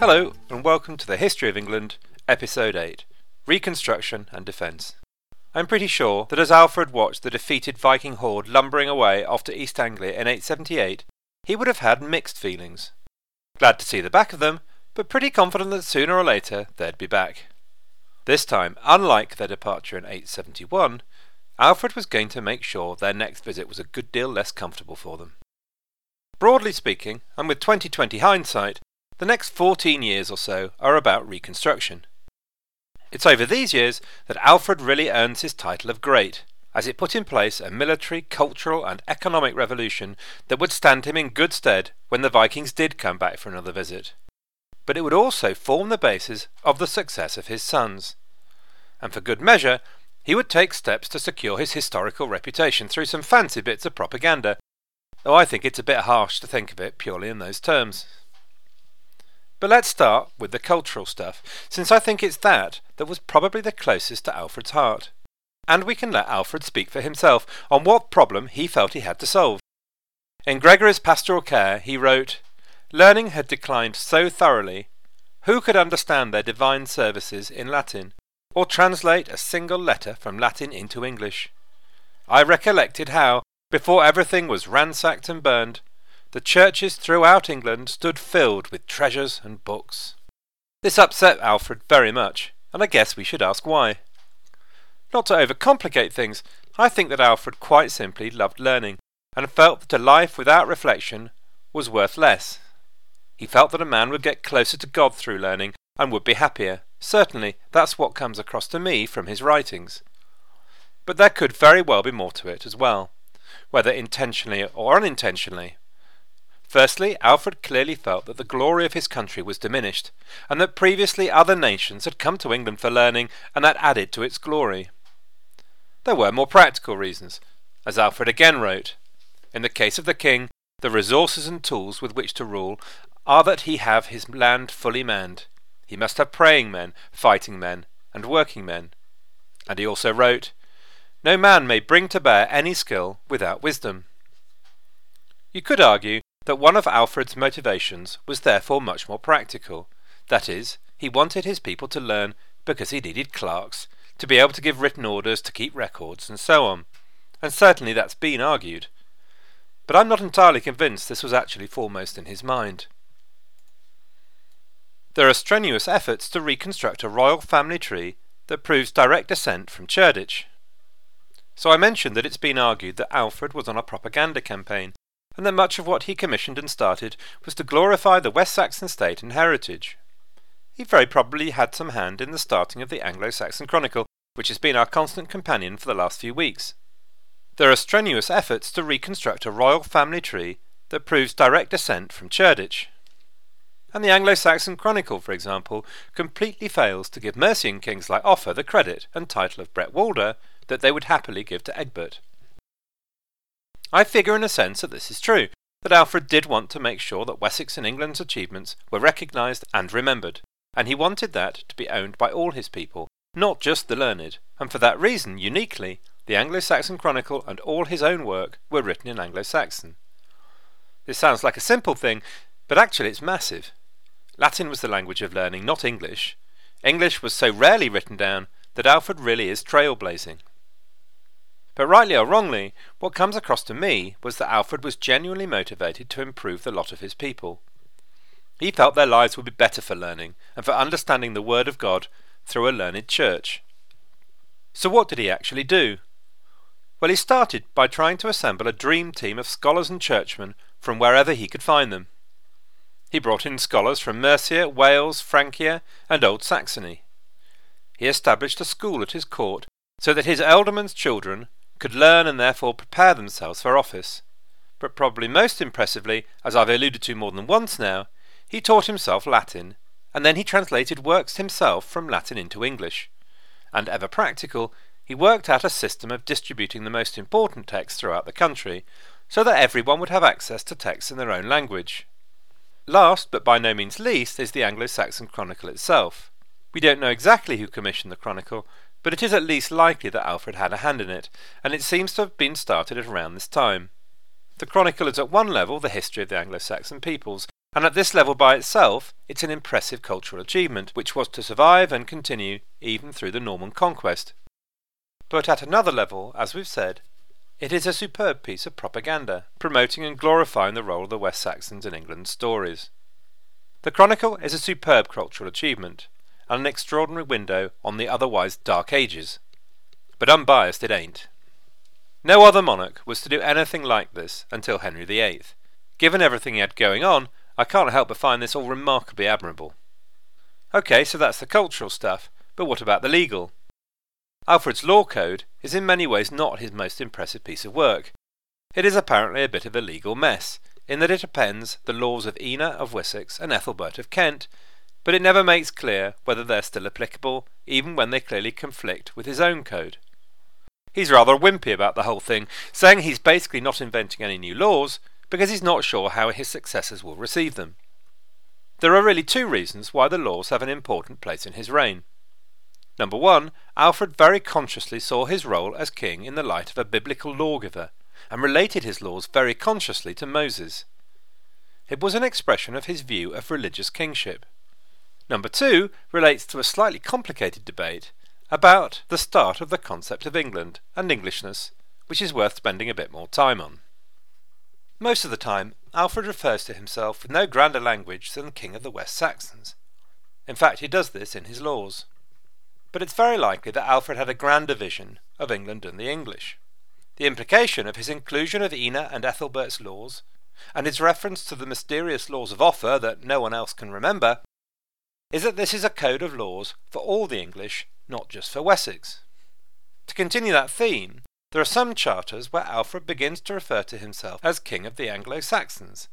Hello, and welcome to the History of England, Episode 8 Reconstruction and Defence. I'm pretty sure that as Alfred watched the defeated Viking horde lumbering away off to East Anglia in 878, he would have had mixed feelings. Glad to see the back of them, but pretty confident that sooner or later they'd be back. This time, unlike their departure in 871, Alfred was going to make sure their next visit was a good deal less comfortable for them. Broadly speaking, and with 2020 hindsight, the next 14 years or so are about reconstruction. It's over these years that Alfred really earns his title of Great, as it put in place a military, cultural, and economic revolution that would stand him in good stead when the Vikings did come back for another visit. But it would also form the basis of the success of his sons. And for good measure, he would take steps to secure his historical reputation through some fancy bits of propaganda, though I think it's a bit harsh to think of it purely in those terms. But let's start with the cultural stuff, since I think it's that that was probably the closest to Alfred's heart. And we can let Alfred speak for himself on what problem he felt he had to solve. In Gregory's Pastoral Care, he wrote, Learning had declined so thoroughly, who could understand their divine services in Latin, or translate a single letter from Latin into English? I recollected how, before everything was ransacked and burned, the churches throughout England stood filled with treasures and books. This upset Alfred very much, and I guess we should ask why. Not to overcomplicate things, I think that Alfred quite simply loved learning, and felt that a life without reflection was worth less. He felt that a man would get closer to God through learning, and would be happier. Certainly, that's what comes across to me from his writings. But there could very well be more to it as well, whether intentionally or unintentionally. Firstly, Alfred clearly felt that the glory of his country was diminished, and that previously other nations had come to England for learning, and that added to its glory. There were more practical reasons, as Alfred again wrote. In the case of the king, the resources and tools with which to rule are that he have his land fully manned. He must have praying men, fighting men, and working men. And he also wrote, No man may bring to bear any skill without wisdom. You could argue that one of Alfred's motivations was therefore much more practical. That is, he wanted his people to learn because he needed clerks, to be able to give written orders, to keep records, and so on. And certainly that's been argued. But I'm not entirely convinced this was actually foremost in his mind. There are strenuous efforts to reconstruct a royal family tree that proves direct descent from Cerdic. So I mentioned that it's been argued that Alfred was on a propaganda campaign, and that much of what he commissioned and started was to glorify the West Saxon state and heritage. He very probably had some hand in the starting of the Anglo Saxon Chronicle, which has been our constant companion for the last few weeks. There are strenuous efforts to reconstruct a royal family tree that proves direct descent from Cerdic. And the Anglo Saxon Chronicle, for example, completely fails to give Mercian kings like Offa the credit and title of Bretwalda that they would happily give to Egbert. I figure in a sense that this is true, that Alfred did want to make sure that Wessex and England's achievements were recognised and remembered, and he wanted that to be owned by all his people, not just the learned, and for that reason, uniquely, the Anglo Saxon Chronicle and all his own work were written in Anglo Saxon. This sounds like a simple thing, but actually it's massive. Latin was the language of learning, not English. English was so rarely written down that Alfred really is trailblazing. But rightly or wrongly, what comes across to me was that Alfred was genuinely motivated to improve the lot of his people. He felt their lives would be better for learning and for understanding the Word of God through a learned church. So, what did he actually do? Well, he started by trying to assemble a dream team of scholars and churchmen from wherever he could find them. He brought in scholars from Mercia, Wales, Francia, and Old Saxony. He established a school at his court so that his ealdormen's children could learn and therefore prepare themselves for office. But probably most impressively, as I've alluded to more than once now, he taught himself Latin, and then he translated works himself from Latin into English. And ever practical, he worked out a system of distributing the most important texts throughout the country, so that everyone would have access to texts in their own language. Last, but by no means least, is the Anglo Saxon Chronicle itself. We don't know exactly who commissioned the Chronicle, but it is at least likely that Alfred had a hand in it, and it seems to have been started at around this time. The Chronicle is at one level the history of the Anglo Saxon peoples, and at this level by itself, it's an impressive cultural achievement, which was to survive and continue even through the Norman conquest. But at another level, as we've said, it is a superb piece of propaganda, promoting and glorifying the role of the West Saxons in England's stories. The Chronicle is a superb cultural achievement, and an extraordinary window on the otherwise dark ages. But unbiased it ain't. No other monarch was to do anything like this until Henry VIII. Given everything he had going on, I can't help but find this all remarkably admirable. Okay, so that's the cultural stuff, but what about the legal? Alfred's Law Code is in many ways not his most impressive piece of work. It is apparently a bit of a legal mess, in that it appends the laws of Ina of Wessex and Ethelbert of Kent, but it never makes clear whether they're still applicable, even when they clearly conflict with his own code. He's rather wimpy about the whole thing, saying he's basically not inventing any new laws, because he's not sure how his successors will receive them. There are really two reasons why the laws have an important place in his reign. Number one, Alfred very consciously saw his role as king in the light of a biblical lawgiver, and related his laws very consciously to Moses. It was an expression of his view of religious kingship. Number two relates to a slightly complicated debate about the start of the concept of England and Englishness, which is worth spending a bit more time on. Most of the time, Alfred refers to himself with no grander language than King of the West Saxons. In fact, he does this in his laws. But it's very likely that Alfred had a grander vision of England and the English. The implication of his inclusion of Ina and Ethelbert's laws, and his reference to the mysterious laws of Offa that no one else can remember, is that this is a code of laws for all the English, not just for Wessex. To continue that theme, there are some charters where Alfred begins to refer to himself as King of the Anglo Saxons,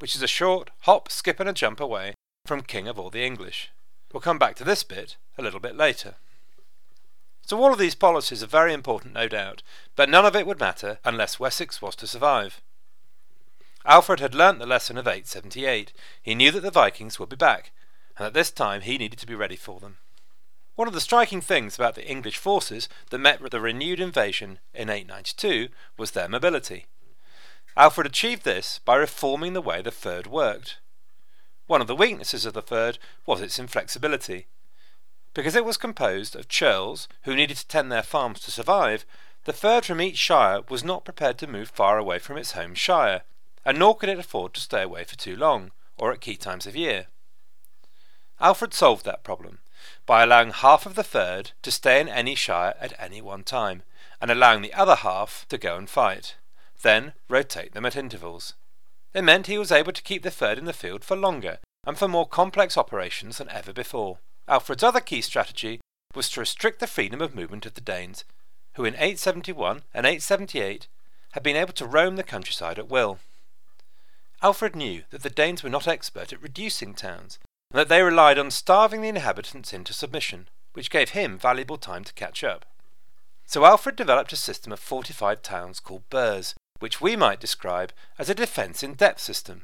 which is a short hop, skip, and a jump away from King of all the English. We'll come back to this bit a little bit later. So all of these policies are very important, no doubt, but none of it would matter unless Wessex was to survive. Alfred had learnt the lesson of 878. He knew that the Vikings would be back, and at this time he needed to be ready for them. One of the striking things about the English forces that met with the renewed invasion in 892 was their mobility. Alfred achieved this by reforming the way the Fyrd worked. One of the weaknesses of the Fyrd was its inflexibility. Because it was composed of churls who needed to tend their farms to survive, the Fyrd from each shire was not prepared to move far away from its home shire, and nor could it afford to stay away for too long, or at key times of year. Alfred solved that problem by allowing half of the Fyrd to stay in any shire at any one time, and allowing the other half to go and fight, then rotate them at intervals. It meant he was able to keep the Fyrd in the field for longer and for more complex operations than ever before. Alfred's other key strategy was to restrict the freedom of movement of the Danes, who in 871 and 878 had been able to roam the countryside at will. Alfred knew that the Danes were not expert at reducing towns, and that they relied on starving the inhabitants into submission, which gave him valuable time to catch up. So Alfred developed a system of fortified towns called burhs, which we might describe as a defence in depth system.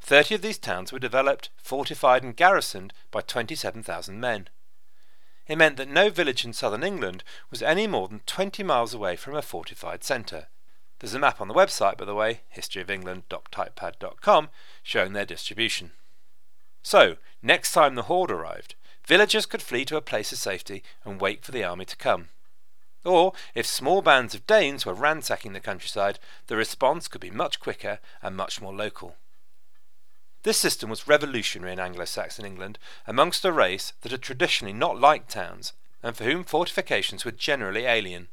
Thirty of these towns were developed, fortified, and garrisoned by 27,000 men. It meant that no village in southern England was any more than 20 miles away from a fortified centre. There's a map on the website, by the way, historyofengland.typepad.com, showing their distribution. So, next time the horde arrived, villagers could flee to a place of safety and wait for the army to come. Or, if small bands of Danes were ransacking the countryside, the response could be much quicker and much more local. This system was revolutionary in Anglo Saxon England amongst a race that had traditionally not liked towns and for whom fortifications were generally alien.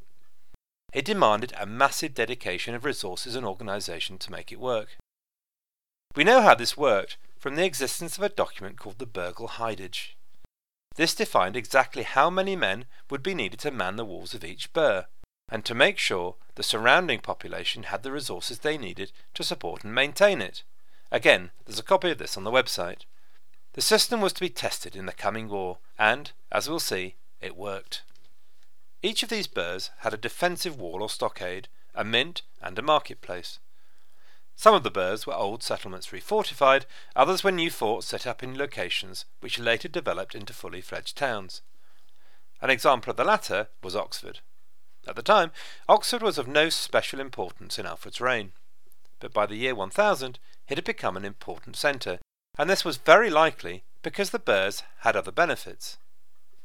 It demanded a massive dedication of resources and organisation to make it work. We know how this worked from the existence of a document called the Burghal Hidage. This defined exactly how many men would be needed to man the walls of each burh, and to make sure the surrounding population had the resources they needed to support and maintain it. Again, there's a copy of this on the website. The system was to be tested in the coming war, and, as we'll see, it worked. Each of these burhs had a defensive wall or stockade, a mint, and a marketplace. Some of the burhs were old settlements refortified, others were new forts set up in locations which later developed into fully fledged towns. An example of the latter was Oxford. At the time, Oxford was of no special importance in Alfred's reign, but by the year 1000 it had become an important centre, and this was very likely because the burhs had other benefits.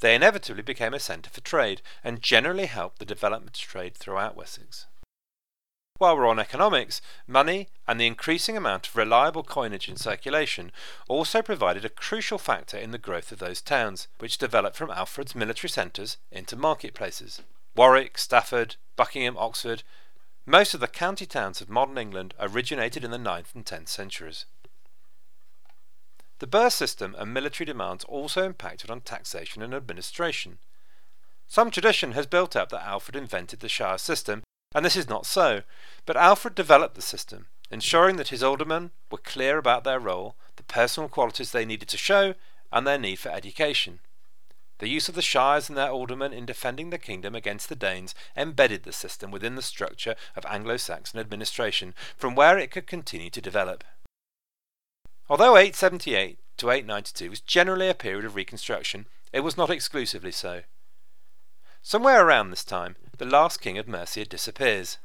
They inevitably became a centre for trade and generally helped the development of trade throughout Wessex. While we're on economics, money and the increasing amount of reliable coinage in circulation also provided a crucial factor in the growth of those towns, which developed from Alfred's military centres into marketplaces. Warwick, Stafford, Buckingham, Oxford, most of the county towns of modern England originated in the 9th and 10th centuries. The burh system and military demands also impacted on taxation and administration. Some tradition has built up that Alfred invented the shire system and this is not so, but Alfred developed the system, ensuring that his aldermen were clear about their role, the personal qualities they needed to show, and their need for education. The use of the shires and their aldermen in defending the kingdom against the Danes embedded the system within the structure of Anglo Saxon administration, from where it could continue to develop. Although 878 to 892 was generally a period of reconstruction, it was not exclusively so. Somewhere around this time, the last king of Mercia disappears.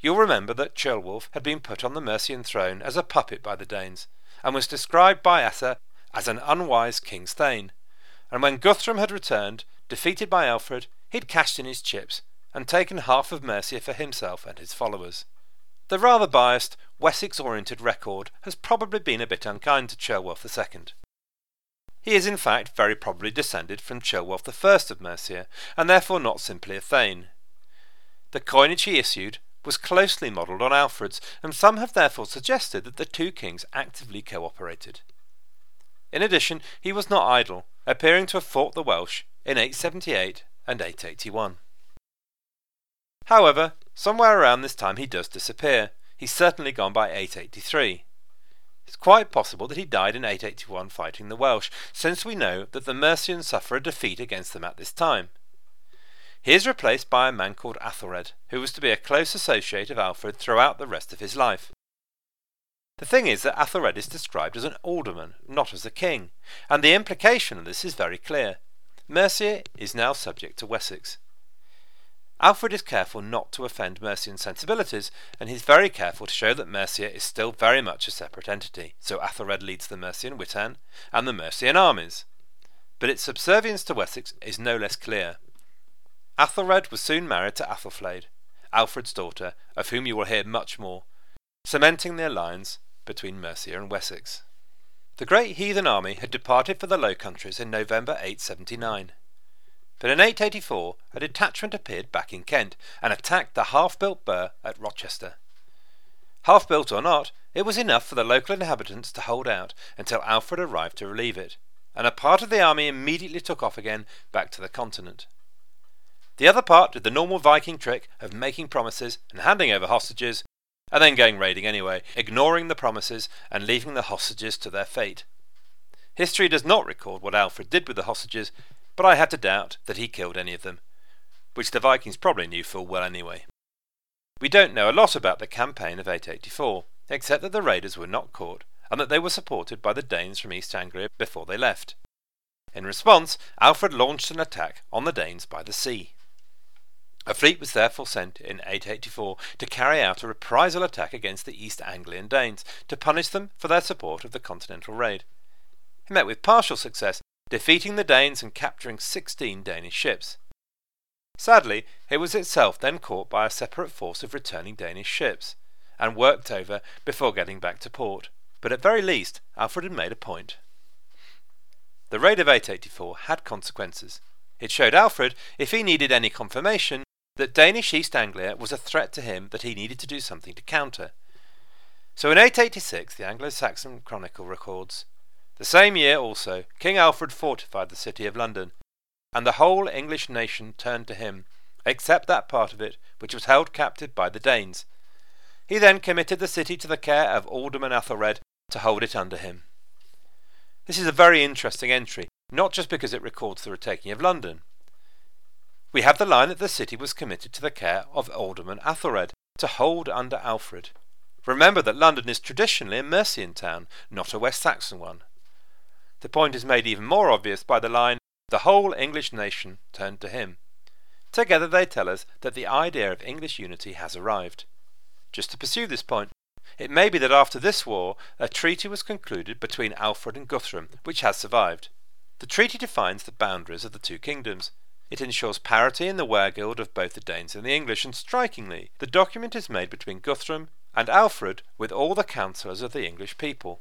You'll remember that Ceolwulf had been put on the Mercian throne as a puppet by the Danes, and was described by Asser as an unwise king's thane. And when Guthrum had returned, defeated by Alfred, he'd cashed in his chips and taken half of Mercia for himself and his followers. The rather biased, Wessex oriented record has probably been a bit unkind to Ceolwulf II. He is in fact very probably descended from Ceolwulf I of Mercia, and therefore not simply a Thane. The coinage he issued was closely modelled on Alfred's, and some have therefore suggested that the two kings actively cooperated. In addition, he was not idle, appearing to have fought the Welsh in 878 and 881. However, somewhere around this time he does disappear. He's certainly gone by 883. It's quite possible that he died in 881 fighting the Welsh, since we know that the Mercians suffer a defeat against them at this time. He is replaced by a man called Athelred, who was to be a close associate of Alfred throughout the rest of his life. The thing is that Athelred is described as an alderman, not as a king, and the implication of this is very clear. Mercia is now subject to Wessex. Alfred is careful not to offend Mercian sensibilities, and he's very careful to show that Mercia is still very much a separate entity, so Athelred leads the Mercian Witan and the Mercian armies. But its subservience to Wessex is no less clear. Athelred was soon married to Athelflaed, Alfred's daughter, of whom you will hear much more, cementing the alliance between Mercia and Wessex. The great heathen army had departed for the Low Countries in November 879. But in 884 a detachment appeared back in Kent and attacked the half-built burh at Rochester. Half-built or not, it was enough for the local inhabitants to hold out until Alfred arrived to relieve it, and a part of the army immediately took off again back to the continent. The other part did the normal Viking trick of making promises and handing over hostages, and then going raiding anyway, ignoring the promises and leaving the hostages to their fate. History does not record what Alfred did with the hostages, but I had to doubt that he killed any of them, which the Vikings probably knew full well anyway. We don't know a lot about the campaign of 884, except that the raiders were not caught, and that they were supported by the Danes from East Anglia before they left. In response, Alfred launched an attack on the Danes by the sea. A fleet was therefore sent in 884 to carry out a reprisal attack against the East Anglian Danes, to punish them for their support of the continental raid. He met with partial success, defeating the Danes and capturing 16 Danish ships. Sadly, it was itself then caught by a separate force of returning Danish ships, and worked over before getting back to port, but at very least Alfred had made a point. The raid of 884 had consequences. It showed Alfred, if he needed any confirmation, that Danish East Anglia was a threat to him that he needed to do something to counter. So in 886 the Anglo-Saxon Chronicle records, the same year also, King Alfred fortified the city of London, and the whole English nation turned to him, except that part of it which was held captive by the Danes. He then committed the city to the care of Alderman Athelred to hold it under him. This is a very interesting entry, not just because it records the retaking of London. We have the line that the city was committed to the care of Alderman Athelred to hold under Alfred. Remember that London is traditionally a Mercian town, not a West Saxon one. The point is made even more obvious by the line, The whole English nation turned to him. Together they tell us that the idea of English unity has arrived. Just to pursue this point, It may be that after this war, a treaty was concluded between Alfred and Guthrum, which has survived. The treaty defines the boundaries of the two kingdoms. It ensures parity in the weregild of both the Danes and the English, and strikingly, the document is made between Guthrum and Alfred with all the councillors of the English people.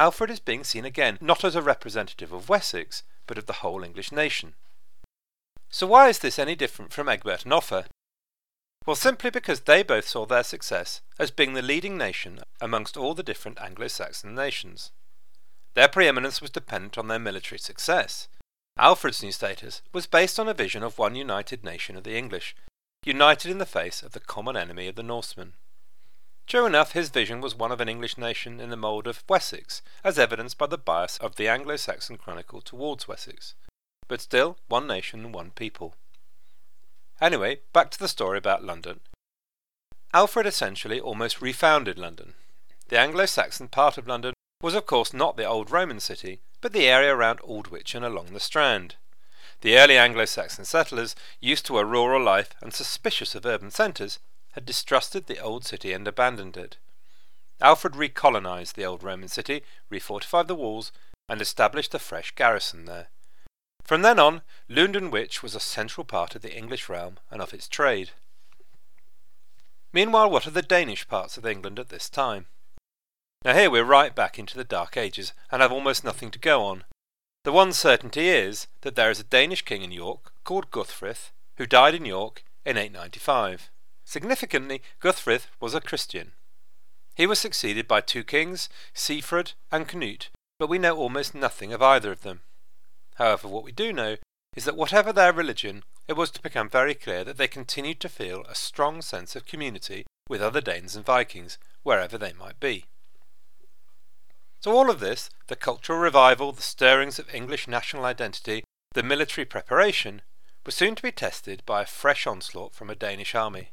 Alfred is being seen again not as a representative of Wessex, but of the whole English nation. So why is this any different from Egbert and Offa? Well, simply because they both saw their success as being the leading nation amongst all the different Anglo Saxon nations. Their preeminence was dependent on their military success. Alfred's new status was based on a vision of one united nation of the English, united in the face of the common enemy of the Norsemen. True enough, his vision was one of an English nation in the mould of Wessex, as evidenced by the bias of the Anglo Saxon Chronicle towards Wessex. But still, one nation and one people. Anyway, back to the story about London. Alfred essentially almost refounded London. The Anglo Saxon part of London was, of course, not the old Roman city, but the area around Aldwych and along the Strand. The early Anglo Saxon settlers, used to a rural life and suspicious of urban centres, had distrusted the old city and abandoned it. Alfred recolonized the old Roman city, refortified the walls, and established a fresh garrison there. From then on, Lund and was a central part of the English realm and of its trade. Meanwhile, what are the Danish parts of England at this time? Now here we're right back into the Dark Ages, and have almost nothing to go on. The one certainty is that there is a Danish king in York called Guthfrith, who died in York in 895. Significantly, Guthfrith was a Christian. He was succeeded by two kings, Siegfried and Canute, but we know almost nothing of either of them. However, what we do know is that whatever their religion, it was to become very clear that they continued to feel a strong sense of community with other Danes and Vikings, wherever they might be. So all of this, the cultural revival, the stirrings of English national identity, the military preparation, was soon to be tested by a fresh onslaught from a Danish army.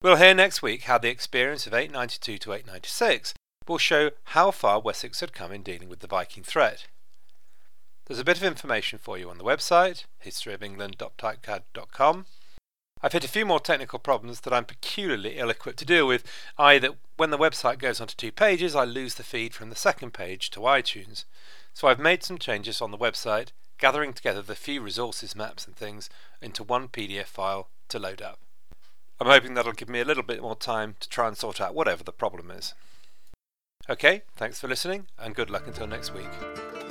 We'll hear next week how the experience of 892 to 896 will show how far Wessex had come in dealing with the Viking threat. There's a bit of information for you on the website, historyofengland.typepad.com. I've hit a few more technical problems that I'm peculiarly ill equipped to deal with, i.e., that when the website goes onto two pages, I lose the feed from the second page to iTunes. So I've made some changes on the website, gathering together the few resources, maps, and things into one PDF file to load up. I'm hoping that'll give me a little bit more time to try and sort out whatever the problem is. Okay, thanks for listening, and good luck until next week.